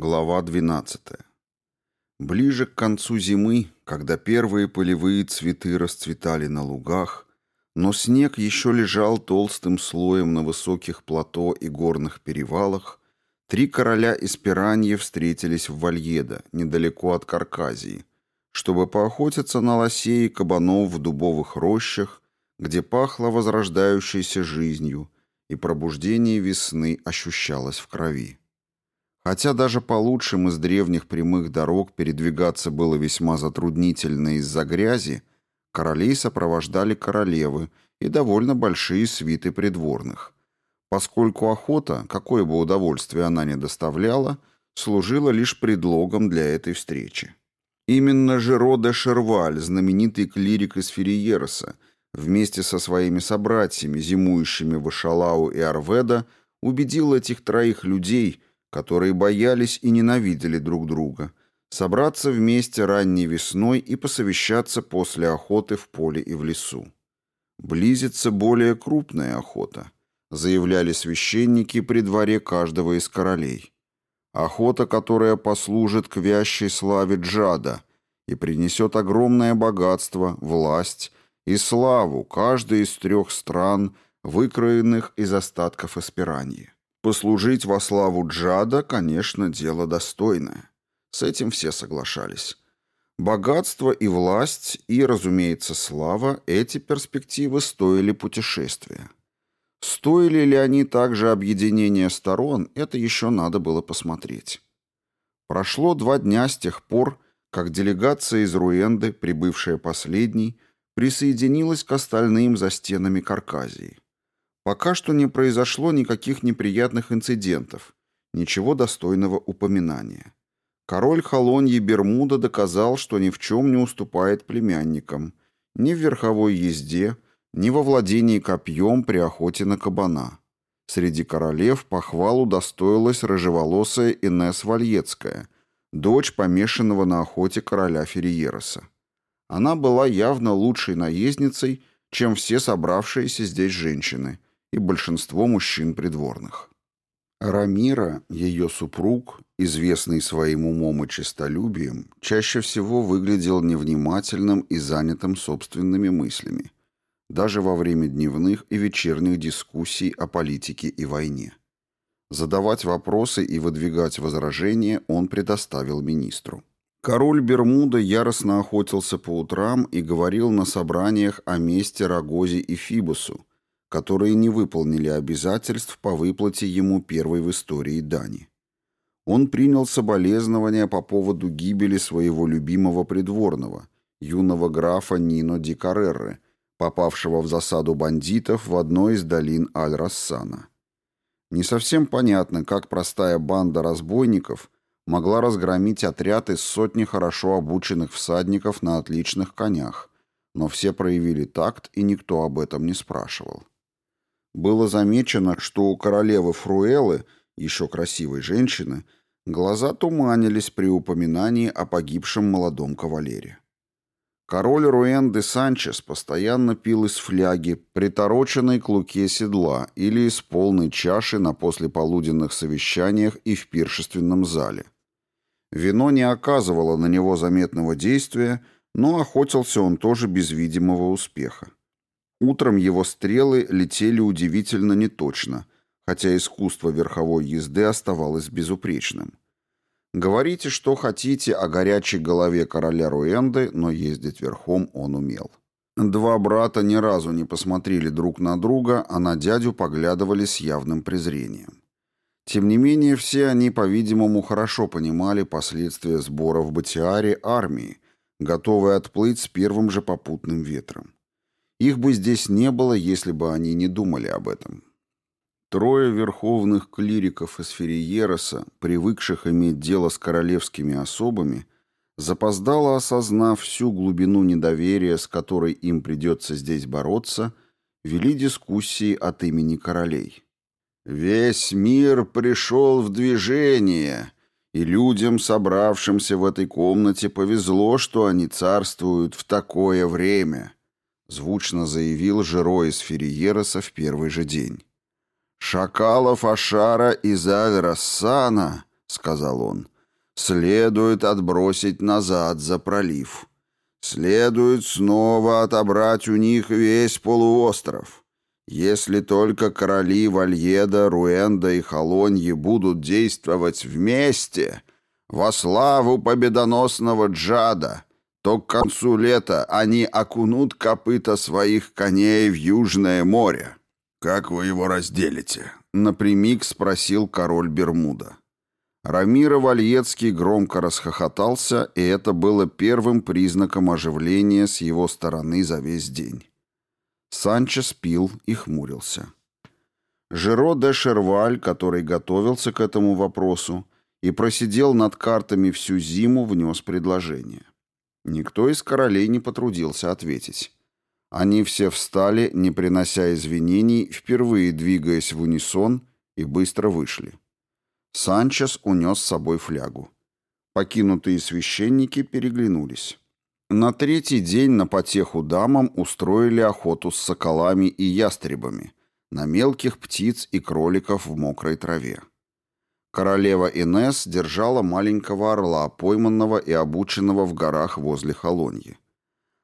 Глава 12. Ближе к концу зимы, когда первые полевые цветы расцветали на лугах, но снег еще лежал толстым слоем на высоких плато и горных перевалах, три короля из Пираньи встретились в Вальедо, недалеко от Карказии, чтобы поохотиться на лосей и кабанов в дубовых рощах, где пахло возрождающейся жизнью, и пробуждение весны ощущалось в крови. Хотя даже по лучшим из древних прямых дорог передвигаться было весьма затруднительно из-за грязи, королей сопровождали королевы и довольно большие свиты придворных, поскольку охота, какое бы удовольствие она ни доставляла, служила лишь предлогом для этой встречи. Именно Жеро де Шерваль, знаменитый клирик из Ферриереса, вместе со своими собратьями, зимующими в Эшалау и Арведа, убедил этих троих людей – которые боялись и ненавидели друг друга, собраться вместе ранней весной и посовещаться после охоты в поле и в лесу. Близится более крупная охота, заявляли священники при дворе каждого из королей. Охота, которая послужит к вящей славе Джада и принесет огромное богатство, власть и славу каждой из трех стран, выкроенных из остатков Эспераньи. Послужить во славу Джада, конечно, дело достойное. С этим все соглашались. Богатство и власть, и, разумеется, слава – эти перспективы стоили путешествия. Стоили ли они также объединения сторон, это еще надо было посмотреть. Прошло два дня с тех пор, как делегация из Руэнды, прибывшая последней, присоединилась к остальным за стенами Карказии. Пока что не произошло никаких неприятных инцидентов, ничего достойного упоминания. Король Холоньи Бермуда доказал, что ни в чем не уступает племянникам, ни в верховой езде, ни во владении копьем при охоте на кабана. Среди королев похвалу достоилась рыжеволосая Инесс Вальецкая, дочь помешанного на охоте короля Ферриероса. Она была явно лучшей наездницей, чем все собравшиеся здесь женщины – и большинство мужчин придворных. Рамира, ее супруг, известный своим умом и честолюбием, чаще всего выглядел невнимательным и занятым собственными мыслями, даже во время дневных и вечерних дискуссий о политике и войне. Задавать вопросы и выдвигать возражения он предоставил министру. Король Бермуда яростно охотился по утрам и говорил на собраниях о месте Рогозе и Фибусу, которые не выполнили обязательств по выплате ему первой в истории дани. Он принял соболезнования по поводу гибели своего любимого придворного, юного графа Нино Ди Карреры, попавшего в засаду бандитов в одной из долин Аль-Рассана. Не совсем понятно, как простая банда разбойников могла разгромить отряд из сотни хорошо обученных всадников на отличных конях, но все проявили такт, и никто об этом не спрашивал. Было замечено, что у королевы Фруэлы, еще красивой женщины, глаза туманились при упоминании о погибшем молодом кавалере. Король Руэн де Санчес постоянно пил из фляги, притороченной к луке седла или из полной чаши на послеполуденных совещаниях и в пиршественном зале. Вино не оказывало на него заметного действия, но охотился он тоже без видимого успеха. Утром его стрелы летели удивительно неточно, хотя искусство верховой езды оставалось безупречным. Говорите, что хотите о горячей голове короля Руэнды, но ездить верхом он умел. Два брата ни разу не посмотрели друг на друга, а на дядю поглядывали с явным презрением. Тем не менее, все они, по-видимому, хорошо понимали последствия сбора в Батиаре армии, готовые отплыть с первым же попутным ветром. Их бы здесь не было, если бы они не думали об этом. Трое верховных клириков из Ферриероса, привыкших иметь дело с королевскими особами, запоздало осознав всю глубину недоверия, с которой им придется здесь бороться, вели дискуссии от имени королей. «Весь мир пришел в движение», и людям, собравшимся в этой комнате, повезло, что они царствуют в такое время звучно заявил Жиро из Ферриероса в первый же день. «Шакалов Ашара из Аль-Рассана сказал он, — «следует отбросить назад за пролив. Следует снова отобрать у них весь полуостров. Если только короли Вальеда, Руэнда и Холоньи будут действовать вместе во славу победоносного Джада, то к концу лета они окунут копыта своих коней в Южное море. «Как вы его разделите?» — напрямик спросил король Бермуда. Рамира Вальецкий громко расхохотался, и это было первым признаком оживления с его стороны за весь день. Санчес пил и хмурился. Жеро де Шерваль, который готовился к этому вопросу и просидел над картами всю зиму, внес предложение. Никто из королей не потрудился ответить. Они все встали, не принося извинений, впервые двигаясь в унисон, и быстро вышли. Санчес унес с собой флягу. Покинутые священники переглянулись. На третий день на потеху дамам устроили охоту с соколами и ястребами, на мелких птиц и кроликов в мокрой траве. Королева Инес держала маленького орла, пойманного и обученного в горах возле Холоньи.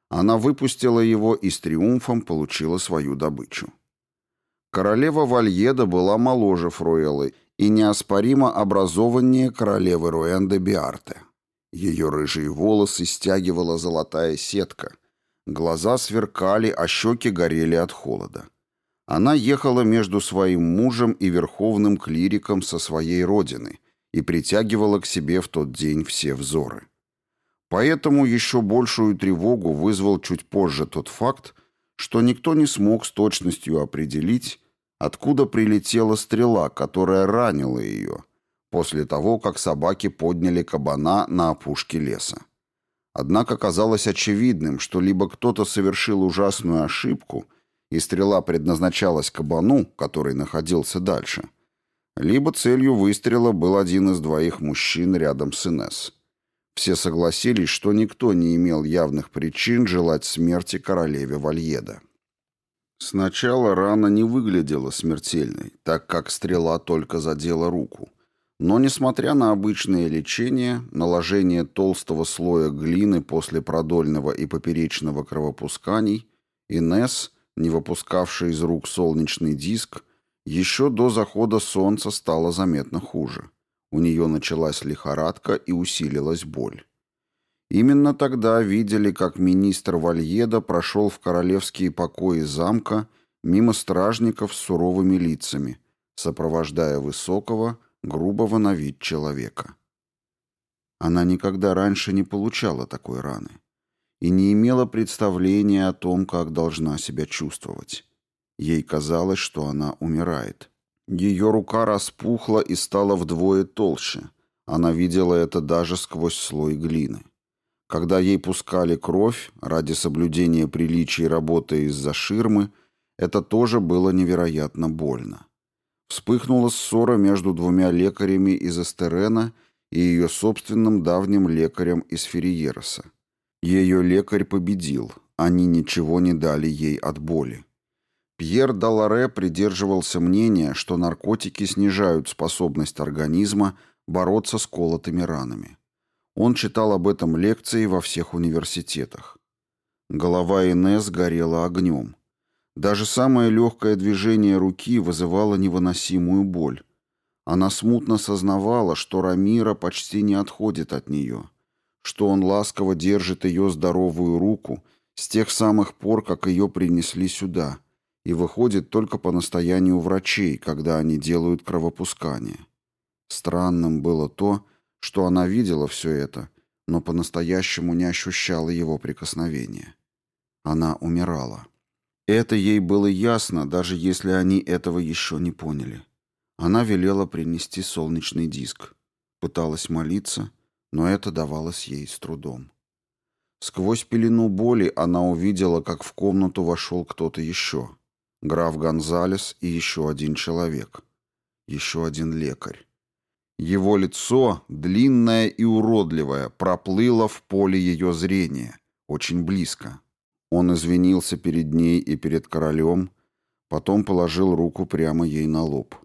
Она выпустила его и с триумфом получила свою добычу. Королева Вальеда была моложе Фруэллы и неоспоримо образованнее королевы Руэнде Биарте. Ее рыжие волосы стягивала золотая сетка. Глаза сверкали, а щеки горели от холода. Она ехала между своим мужем и верховным клириком со своей родины и притягивала к себе в тот день все взоры. Поэтому еще большую тревогу вызвал чуть позже тот факт, что никто не смог с точностью определить, откуда прилетела стрела, которая ранила ее – после того, как собаки подняли кабана на опушке леса. Однако казалось очевидным, что либо кто-то совершил ужасную ошибку, и стрела предназначалась кабану, который находился дальше, либо целью выстрела был один из двоих мужчин рядом с Инесс. Все согласились, что никто не имел явных причин желать смерти королеве Вальеда. Сначала рана не выглядела смертельной, так как стрела только задела руку. Но, несмотря на обычное лечение, наложение толстого слоя глины после продольного и поперечного кровопусканий, Инесс, не выпускавшая из рук солнечный диск, еще до захода солнца стало заметно хуже. У нее началась лихорадка и усилилась боль. Именно тогда видели, как министр Вальеда прошел в королевские покои замка мимо стражников с суровыми лицами, сопровождая высокого, грубого на вид человека. Она никогда раньше не получала такой раны и не имела представления о том, как должна себя чувствовать. Ей казалось, что она умирает. Ее рука распухла и стала вдвое толще. Она видела это даже сквозь слой глины. Когда ей пускали кровь ради соблюдения приличий работы из-за ширмы, это тоже было невероятно больно. Вспыхнула ссора между двумя лекарями из Эстерена и ее собственным давним лекарем из Ферриероса. Ее лекарь победил, они ничего не дали ей от боли. Пьер Даларе придерживался мнения, что наркотики снижают способность организма бороться с колотыми ранами. Он читал об этом лекции во всех университетах. Голова Инесс горела огнем. Даже самое легкое движение руки вызывало невыносимую боль. Она смутно сознавала, что Рамира почти не отходит от нее, что он ласково держит ее здоровую руку с тех самых пор, как ее принесли сюда, и выходит только по настоянию врачей, когда они делают кровопускание. Странным было то, что она видела все это, но по-настоящему не ощущала его прикосновения. Она умирала. Это ей было ясно, даже если они этого еще не поняли. Она велела принести солнечный диск. Пыталась молиться, но это давалось ей с трудом. Сквозь пелену боли она увидела, как в комнату вошел кто-то еще. Граф Гонзалес и еще один человек. Еще один лекарь. Его лицо, длинное и уродливое, проплыло в поле ее зрения, очень близко. Он извинился перед ней и перед королем, потом положил руку прямо ей на лоб.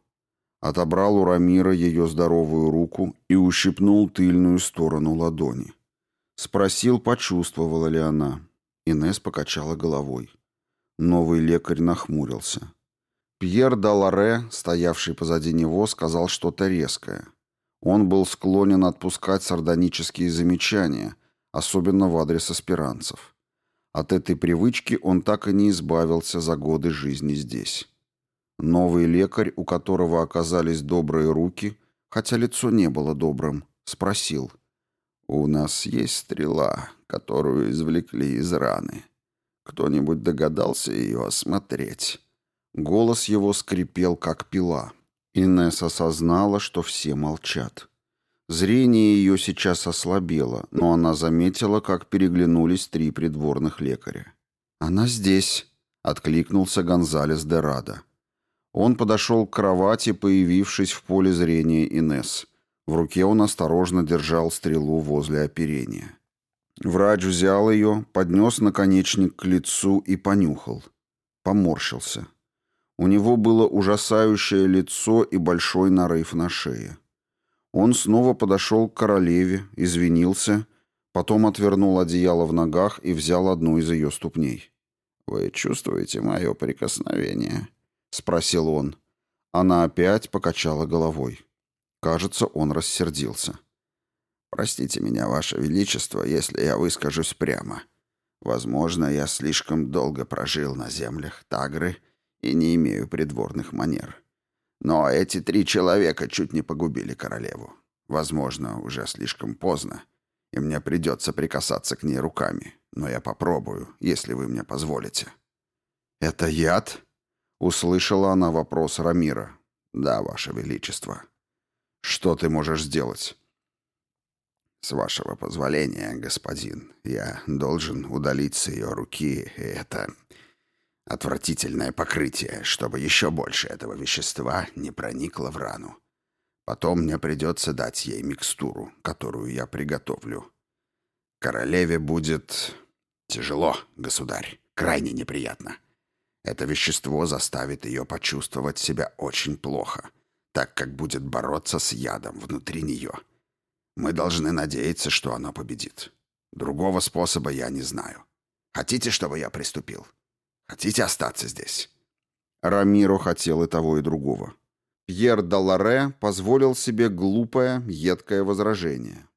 Отобрал у Рамира ее здоровую руку и ущипнул тыльную сторону ладони. Спросил, почувствовала ли она. Инес покачала головой. Новый лекарь нахмурился. Пьер Даларе, стоявший позади него, сказал что-то резкое. Он был склонен отпускать сардонические замечания, особенно в адрес аспиранцев. От этой привычки он так и не избавился за годы жизни здесь. Новый лекарь, у которого оказались добрые руки, хотя лицо не было добрым, спросил. «У нас есть стрела, которую извлекли из раны. Кто-нибудь догадался ее осмотреть?» Голос его скрипел, как пила. Инесса осознала, что все молчат. Зрение ее сейчас ослабело, но она заметила, как переглянулись три придворных лекаря. «Она здесь», — откликнулся Гонзалес де Рада. Он подошел к кровати, появившись в поле зрения Инес. В руке он осторожно держал стрелу возле оперения. Врач взял ее, поднес наконечник к лицу и понюхал. Поморщился. У него было ужасающее лицо и большой нарыв на шее. Он снова подошел к королеве, извинился, потом отвернул одеяло в ногах и взял одну из ее ступней. «Вы чувствуете мое прикосновение?» — спросил он. Она опять покачала головой. Кажется, он рассердился. «Простите меня, Ваше Величество, если я выскажусь прямо. Возможно, я слишком долго прожил на землях Тагры и не имею придворных манер. Но эти три человека чуть не погубили королеву. Возможно, уже слишком поздно, и мне придется прикасаться к ней руками. Но я попробую, если вы мне позволите». «Это яд?» Услышала она вопрос Рамира. «Да, Ваше Величество». «Что ты можешь сделать?» «С вашего позволения, господин, я должен удалить с ее руки это отвратительное покрытие, чтобы еще больше этого вещества не проникло в рану. Потом мне придется дать ей микстуру, которую я приготовлю. Королеве будет тяжело, государь, крайне неприятно». Это вещество заставит ее почувствовать себя очень плохо, так как будет бороться с ядом внутри нее. Мы должны надеяться, что оно победит. Другого способа я не знаю. Хотите, чтобы я приступил? Хотите остаться здесь?» Рамиро хотел и того, и другого. Пьер Даларе позволил себе глупое, едкое возражение.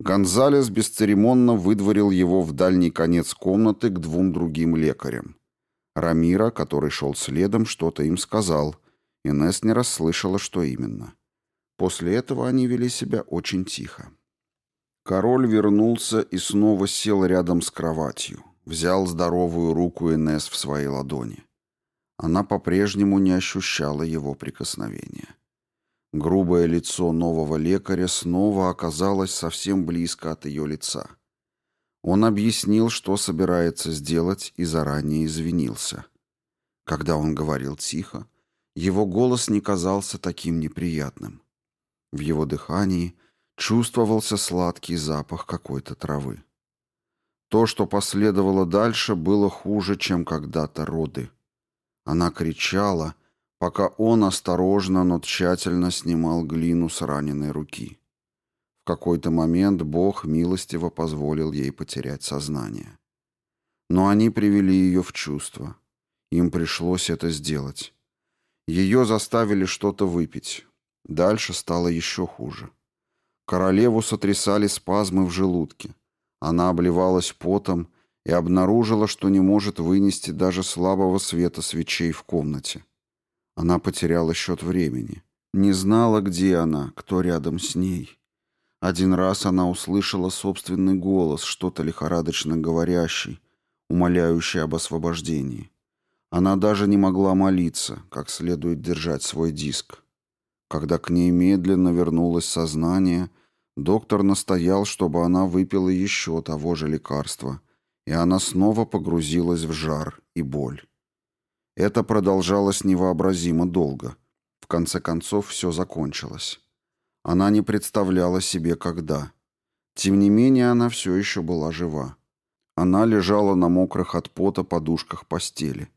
Гонзалес бесцеремонно выдворил его в дальний конец комнаты к двум другим лекарям. Рамира, который шел следом, что-то им сказал. Инесс не расслышала, что именно. После этого они вели себя очень тихо. Король вернулся и снова сел рядом с кроватью. Взял здоровую руку Инесс в свои ладони. Она по-прежнему не ощущала его прикосновения. Грубое лицо нового лекаря снова оказалось совсем близко от ее лица. Он объяснил, что собирается сделать, и заранее извинился. Когда он говорил тихо, его голос не казался таким неприятным. В его дыхании чувствовался сладкий запах какой-то травы. То, что последовало дальше, было хуже, чем когда-то роды. Она кричала, пока он осторожно, но тщательно снимал глину с раненой руки. В какой-то момент Бог милостиво позволил ей потерять сознание. Но они привели ее в чувство. Им пришлось это сделать. Ее заставили что-то выпить. Дальше стало еще хуже. Королеву сотрясали спазмы в желудке. Она обливалась потом и обнаружила, что не может вынести даже слабого света свечей в комнате. Она потеряла счет времени. Не знала, где она, кто рядом с ней. Один раз она услышала собственный голос, что-то лихорадочно говорящий, умоляющий об освобождении. Она даже не могла молиться, как следует держать свой диск. Когда к ней медленно вернулось сознание, доктор настоял, чтобы она выпила еще того же лекарства, и она снова погрузилась в жар и боль. Это продолжалось невообразимо долго. В конце концов все закончилось. Она не представляла себе, когда. Тем не менее, она все еще была жива. Она лежала на мокрых от пота подушках постели.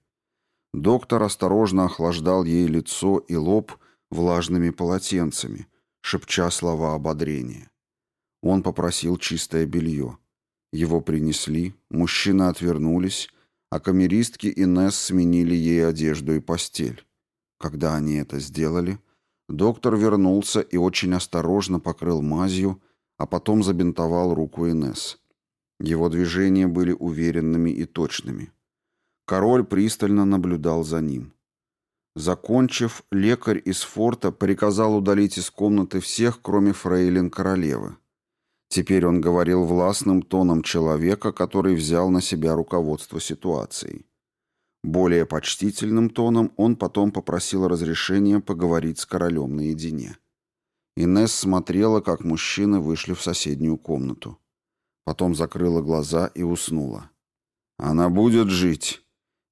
Доктор осторожно охлаждал ей лицо и лоб влажными полотенцами, шепча слова ободрения. Он попросил чистое белье. Его принесли, мужчины отвернулись, а камеристки Инесс сменили ей одежду и постель. Когда они это сделали, доктор вернулся и очень осторожно покрыл мазью, а потом забинтовал руку Инесс. Его движения были уверенными и точными. Король пристально наблюдал за ним. Закончив, лекарь из форта приказал удалить из комнаты всех, кроме фрейлин королевы. Теперь он говорил властным тоном человека, который взял на себя руководство ситуацией. Более почтительным тоном он потом попросил разрешения поговорить с королем наедине. Инесс смотрела, как мужчины вышли в соседнюю комнату. Потом закрыла глаза и уснула. «Она будет жить?»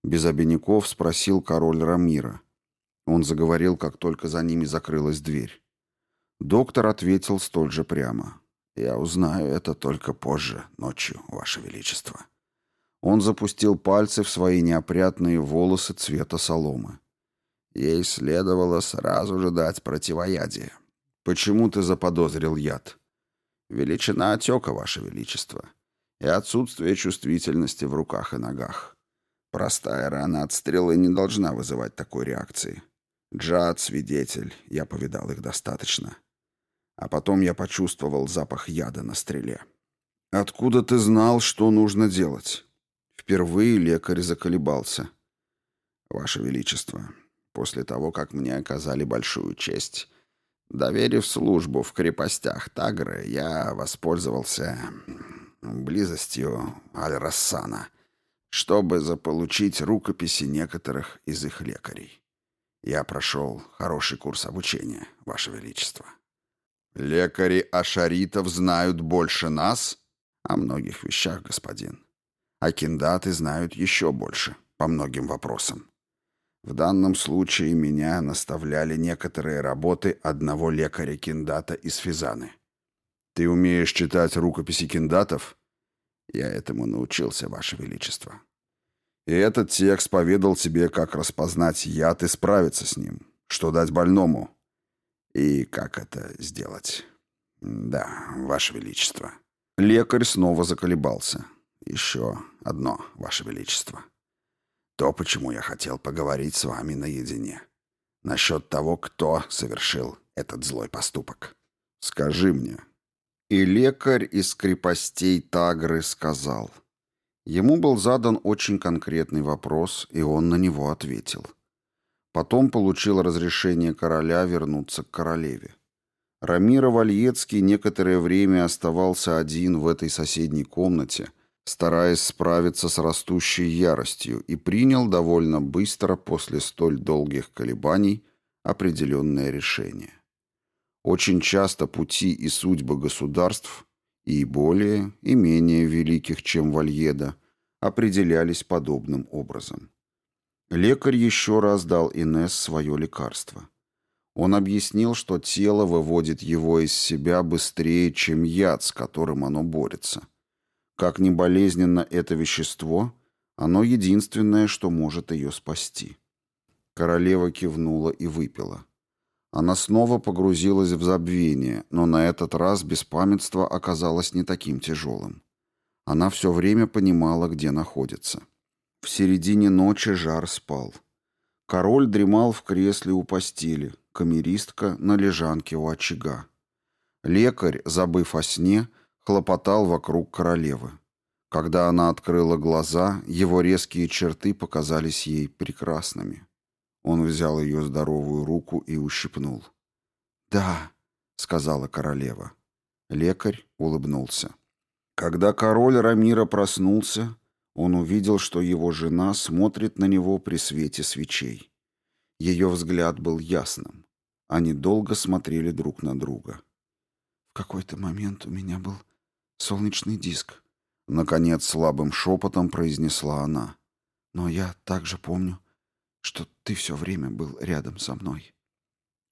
Без обиняков спросил король Рамира. Он заговорил, как только за ними закрылась дверь. Доктор ответил столь же прямо. «Я узнаю это только позже, ночью, Ваше Величество». Он запустил пальцы в свои неопрятные волосы цвета соломы. Ей следовало сразу же дать противоядие. «Почему ты заподозрил яд?» «Величина отека, Ваше Величество, и отсутствие чувствительности в руках и ногах. Простая рана от стрелы не должна вызывать такой реакции. Джад, свидетель, я повидал их достаточно. А потом я почувствовал запах яда на стреле. «Откуда ты знал, что нужно делать?» Впервые лекарь заколебался. «Ваше Величество, после того, как мне оказали большую честь, доверив службу в крепостях Тагры, я воспользовался близостью Аль-Рассана, чтобы заполучить рукописи некоторых из их лекарей. Я прошел хороший курс обучения, Ваше Величество». Лекари ашаритов знают больше нас? О многих вещах, господин. А киндаты знают еще больше, по многим вопросам. В данном случае меня наставляли некоторые работы одного лекаря-киндата из Физаны. Ты умеешь читать рукописи киндатов? Я этому научился, Ваше Величество. И этот текст поведал тебе, как распознать яд и справиться с ним, что дать больному, и как это сделать? Да, Ваше Величество. Лекарь снова заколебался. Еще одно, Ваше Величество. То, почему я хотел поговорить с вами наедине. Насчет того, кто совершил этот злой поступок. Скажи мне. И лекарь из крепостей Тагры сказал. Ему был задан очень конкретный вопрос, и он на него ответил. Потом получил разрешение короля вернуться к королеве. Рамира Вальецкий некоторое время оставался один в этой соседней комнате, стараясь справиться с растущей яростью, и принял довольно быстро после столь долгих колебаний определенное решение. Очень часто пути и судьбы государств, и более, и менее великих, чем Вальеда, определялись подобным образом. Лекарь еще раз дал Инесс свое лекарство. Он объяснил, что тело выводит его из себя быстрее, чем яд, с которым оно борется. Как ни болезненно это вещество, оно единственное, что может ее спасти. Королева кивнула и выпила. Она снова погрузилась в забвение, но на этот раз беспамятство оказалось не таким тяжелым. Она все время понимала, где находится. В середине ночи жар спал. Король дремал в кресле у постели, камеристка на лежанке у очага. Лекарь, забыв о сне, хлопотал вокруг королевы. Когда она открыла глаза, его резкие черты показались ей прекрасными. Он взял ее здоровую руку и ущипнул. «Да», — сказала королева. Лекарь улыбнулся. Когда король Рамира проснулся, он увидел, что его жена смотрит на него при свете свечей. Ее взгляд был ясным. Они долго смотрели друг на друга. «В какой-то момент у меня был солнечный диск», — наконец слабым шепотом произнесла она. «Но я также помню, что ты все время был рядом со мной».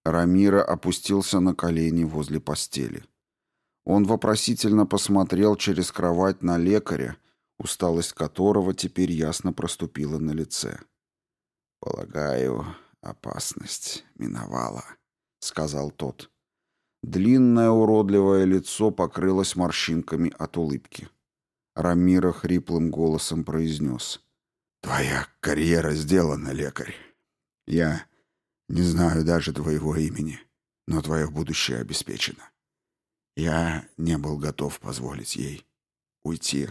Рамира опустился на колени возле постели. Он вопросительно посмотрел через кровать на лекаря, усталость которого теперь ясно проступила на лице. «Полагаю, опасность миновала», сказал тот. Длинное уродливое лицо покрылось морщинками от улыбки. Рамира хриплым голосом произнес. «Твоя карьера сделана, лекарь. Я не знаю даже твоего имени, но твое будущее обеспечено. Я не был готов позволить ей уйти».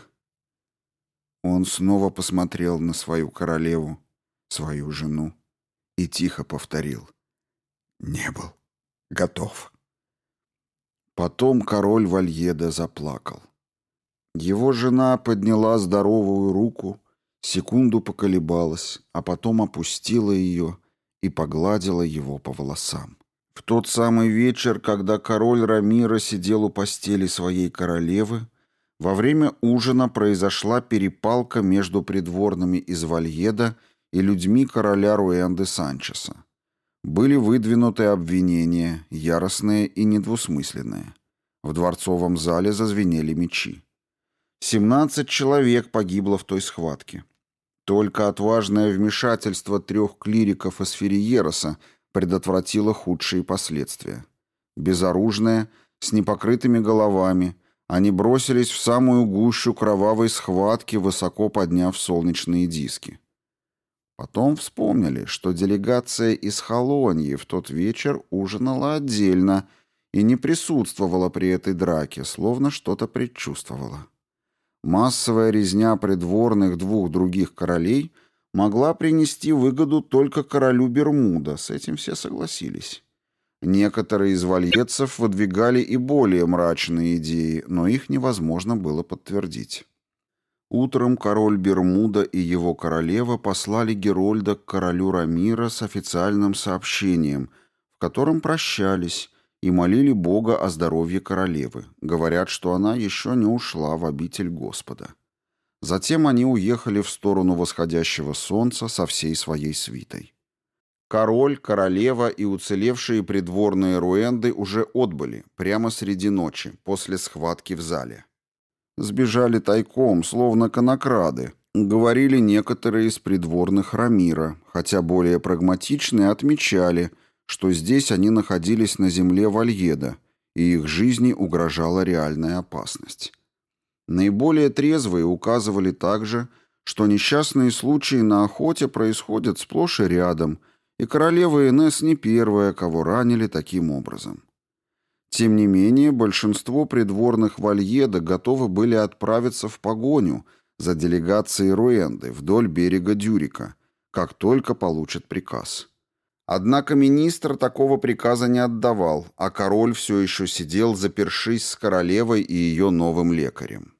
Он снова посмотрел на свою королеву, свою жену, и тихо повторил. «Не был готов». Потом король Вальеда заплакал. Его жена подняла здоровую руку, секунду поколебалась, а потом опустила ее и погладила его по волосам. В тот самый вечер, когда король Рамира сидел у постели своей королевы, во время ужина произошла перепалка между придворными из Вальеда и людьми короля Руэнды Санчеса. Были выдвинуты обвинения, яростные и недвусмысленные. В дворцовом зале зазвенели мечи. Семнадцать человек погибло в той схватке. Только отважное вмешательство трех клириков из Ферриероса предотвратило худшие последствия. Безоружные, с непокрытыми головами, они бросились в самую гущу кровавой схватки, высоко подняв солнечные диски. Потом вспомнили, что делегация из Холоньи в тот вечер ужинала отдельно и не присутствовала при этой драке, словно что-то предчувствовала. Массовая резня придворных двух других королей могла принести выгоду только королю Бермуда, с этим все согласились. Некоторые из вальетцев выдвигали и более мрачные идеи, но их невозможно было подтвердить. Утром король Бермуда и его королева послали Герольда к королю Рамира с официальным сообщением, в котором прощались, и молили Бога о здоровье королевы. Говорят, что она еще не ушла в обитель Господа. Затем они уехали в сторону восходящего солнца со всей своей свитой. Король, королева и уцелевшие придворные руэнды уже отбыли, прямо среди ночи, после схватки в зале. Сбежали тайком, словно конокрады, говорили некоторые из придворных Рамира, хотя более прагматичные отмечали – что здесь они находились на земле Вальеда, и их жизни угрожала реальная опасность. Наиболее трезвые указывали также, что несчастные случаи на охоте происходят сплошь и рядом, и королева Инесс не первая, кого ранили таким образом. Тем не менее, большинство придворных Вальеда готовы были отправиться в погоню за делегацией Руэнды вдоль берега Дюрика, как только получат приказ. Однако министр такого приказа не отдавал, а король все еще сидел, запершись с королевой и ее новым лекарем.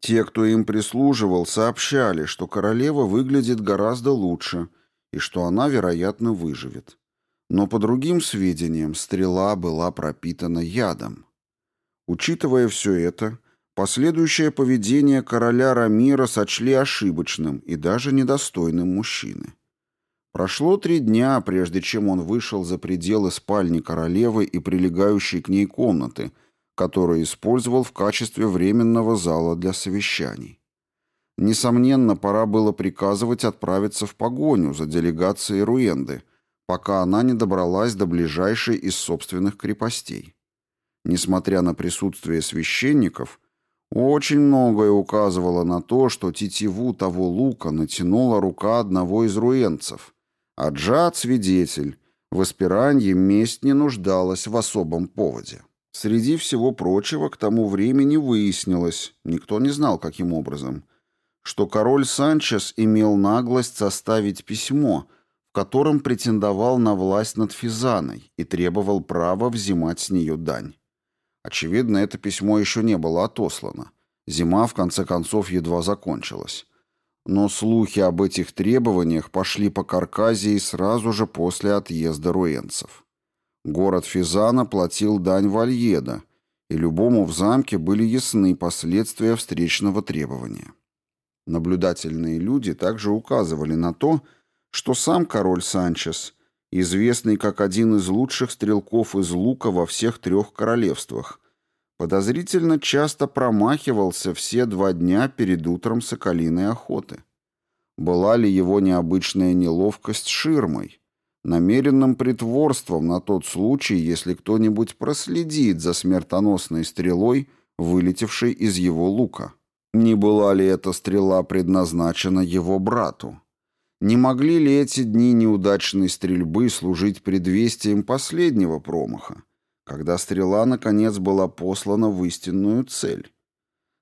Те, кто им прислуживал, сообщали, что королева выглядит гораздо лучше и что она, вероятно, выживет. Но по другим сведениям, стрела была пропитана ядом. Учитывая все это, последующее поведение короля Рамира сочли ошибочным и даже недостойным мужчины. Прошло три дня, прежде чем он вышел за пределы спальни королевы и прилегающей к ней комнаты, которую использовал в качестве временного зала для совещаний. Несомненно, пора было приказывать отправиться в погоню за делегацией Руэнды, пока она не добралась до ближайшей из собственных крепостей. Несмотря на присутствие священников, очень многое указывало на то, что тетиву того лука натянула рука одного из руэнцев – а Джад — свидетель. В Аспиранье месть не нуждалась в особом поводе. Среди всего прочего к тому времени выяснилось, никто не знал, каким образом, что король Санчес имел наглость составить письмо, котором претендовал на власть над Физаной и требовал права взимать с нее дань. Очевидно, это письмо еще не было отослано. Зима, в конце концов, едва закончилась. Но слухи об этих требованиях пошли по Карказии сразу же после отъезда руэнцев. Город Физана платил дань Вальеда, и любому в замке были ясны последствия встречного требования. Наблюдательные люди также указывали на то, что сам король Санчес, известный как один из лучших стрелков из лука во всех трех королевствах, подозрительно часто промахивался все два дня перед утром соколиной охоты. Была ли его необычная неловкость ширмой? намеренным притворством на тот случай, если кто-нибудь проследит за смертоносной стрелой, вылетевшей из его лука. Не была ли эта стрела предназначена его брату? Не могли ли эти дни неудачной стрельбы служить предвестием последнего промаха, когда стрела, наконец, была послана в истинную цель?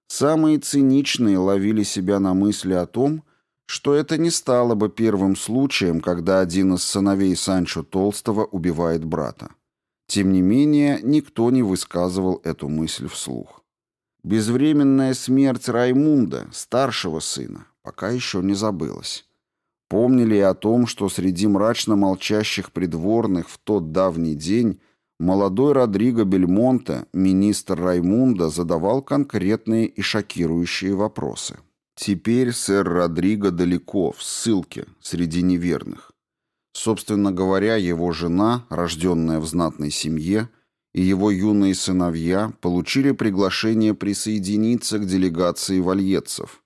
Самые циничные ловили себя на мысли о том, что это не стало бы первым случаем, когда один из сыновей Санчо Толстого убивает брата. Тем не менее, никто не высказывал эту мысль вслух. Безвременная смерть Раймунда, старшего сына, пока еще не забылась. Помнили и о том, что среди мрачно молчащих придворных в тот давний день молодой Родриго Бельмонте, министр Раймунда, задавал конкретные и шокирующие вопросы. Теперь сэр Родриго далеко, в ссылке, среди неверных. Собственно говоря, его жена, рожденная в знатной семье, и его юные сыновья получили приглашение присоединиться к делегации вальетцев –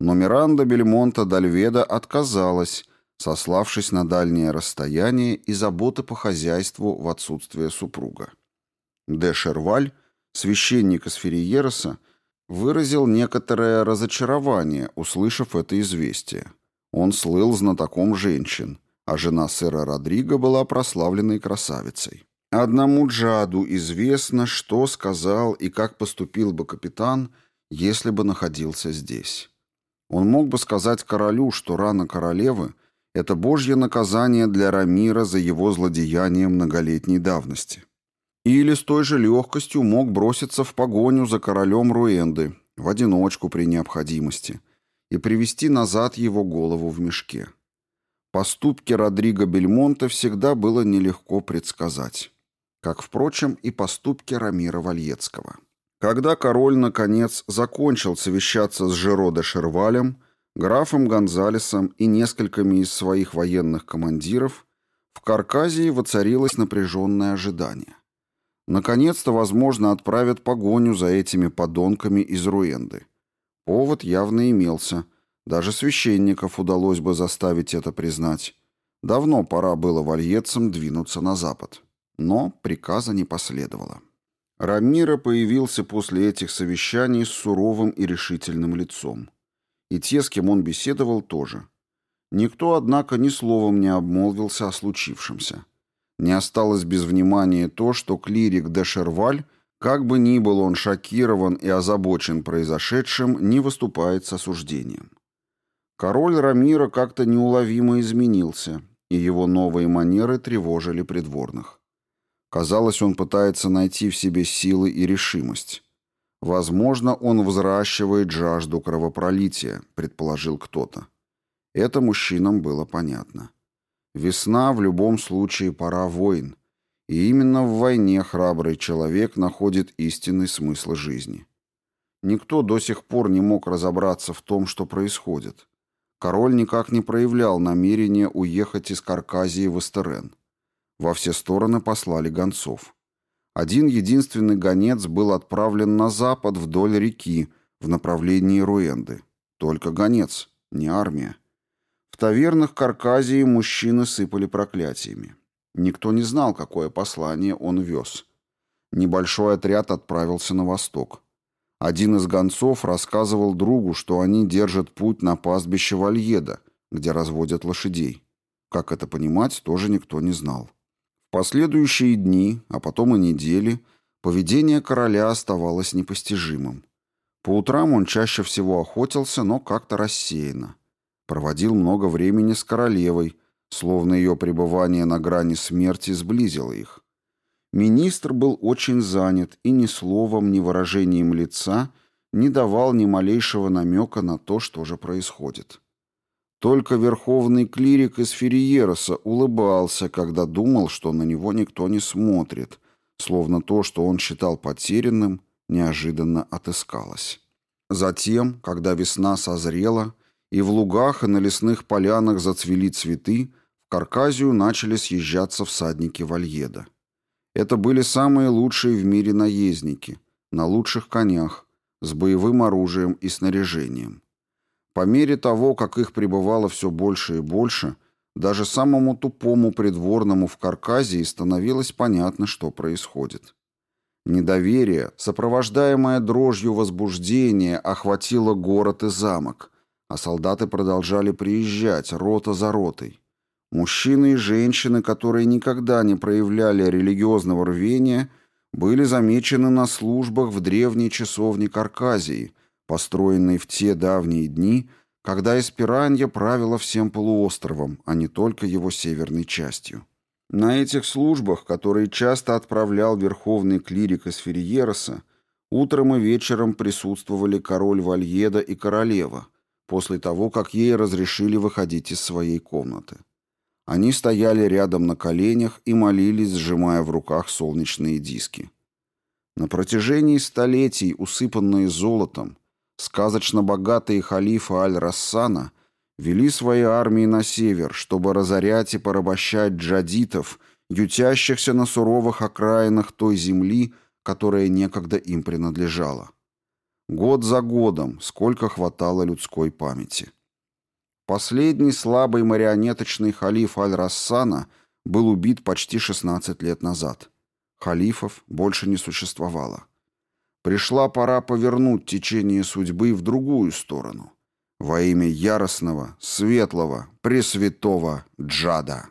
но Миранда Бельмонта Дальведа отказалась, сославшись на дальнее расстояние и заботы по хозяйству в отсутствие супруга. Де Шерваль, священник из Ферриероса, выразил некоторое разочарование, услышав это известие. Он слыл знатоком женщин, а жена сэра Родриго была прославленной красавицей. Одному Джаду известно, что сказал и как поступил бы капитан, если бы находился здесь. Он мог бы сказать королю, что рана королевы — это божье наказание для Рамира за его злодеяние многолетней давности. Или с той же легкостью мог броситься в погоню за королем Руэнды, в одиночку при необходимости, и привести назад его голову в мешке. Поступки Родриго Бельмонта всегда было нелегко предсказать, как, впрочем, и поступки Рамира Вальецкого. Когда король, наконец, закончил совещаться с Жиро де Шервалем, графом Гонзалесом и несколькими из своих военных командиров, в Карказии воцарилось напряженное ожидание. Наконец-то, возможно, отправят погоню за этими подонками из Руэнды. Повод явно имелся. Даже священников удалось бы заставить это признать. Давно пора было вальетцам двинуться на запад. Но приказа не последовало. Рамира появился после этих совещаний с суровым и решительным лицом. И те, с кем он беседовал, тоже. Никто, однако, ни словом не обмолвился о случившемся. Не осталось без внимания то, что клирик де Шерваль, как бы ни был он шокирован и озабочен произошедшим, не выступает с осуждением. Король Рамира как-то неуловимо изменился, и его новые манеры тревожили придворных. Казалось, он пытается найти в себе силы и решимость. Возможно, он взращивает жажду кровопролития, предположил кто-то. Это мужчинам было понятно. Весна в любом случае пора войн, и именно в войне храбрый человек находит истинный смысл жизни. Никто до сих пор не мог разобраться в том, что происходит. Король никак не проявлял намерения уехать из Карказии в Эстерен. Во все стороны послали гонцов. Один единственный гонец был отправлен на запад вдоль реки, в направлении Руэнды. Только гонец, не армия. В тавернах Карказии мужчины сыпали проклятиями. Никто не знал, какое послание он вез. Небольшой отряд отправился на восток. Один из гонцов рассказывал другу, что они держат путь на пастбище Вальеда, где разводят лошадей. Как это понимать, тоже никто не знал последующие дни, а потом и недели, поведение короля оставалось непостижимым. По утрам он чаще всего охотился, но как-то рассеянно. Проводил много времени с королевой, словно ее пребывание на грани смерти сблизило их. Министр был очень занят и ни словом, ни выражением лица не давал ни малейшего намека на то, что же происходит. Только верховный клирик из Ферриероса улыбался, когда думал, что на него никто не смотрит, словно то, что он считал потерянным, неожиданно отыскалось. Затем, когда весна созрела, и в лугах и на лесных полянах зацвели цветы, в Карказию начали съезжаться всадники Вальеда. Это были самые лучшие в мире наездники, на лучших конях, с боевым оружием и снаряжением. По мере того, как их прибывало все больше и больше, Даже самому тупому придворному в Карказии становилось понятно, что происходит. Недоверие, сопровождаемое дрожью возбуждения, охватило город и замок, а солдаты продолжали приезжать, рота за ротой. Мужчины и женщины, которые никогда не проявляли религиозного рвения, были замечены на службах в древней часовне Карказии, построенной в те давние дни, когда Эспиранья правила всем полуостровом, а не только его северной частью. На этих службах, которые часто отправлял верховный клирик из Ферриероса, утром и вечером присутствовали король Вальеда и королева, после того, как ей разрешили выходить из своей комнаты. Они стояли рядом на коленях и молились, сжимая в руках солнечные диски. На протяжении столетий, усыпанные золотом, сказочно богатые халифы Аль-Рассана вели свои армии на север, чтобы разорять и порабощать джадитов, ютящихся на суровых окраинах той земли, которая некогда им принадлежала. Год за годом, сколько хватало людской памяти. Последний слабый марионеточный халиф Аль-Рассана был убит почти 16 лет назад. Халифов больше не существовало. Пришла пора повернуть течение судьбы в другую сторону. Во имя яростного, светлого, пресвятого Джада.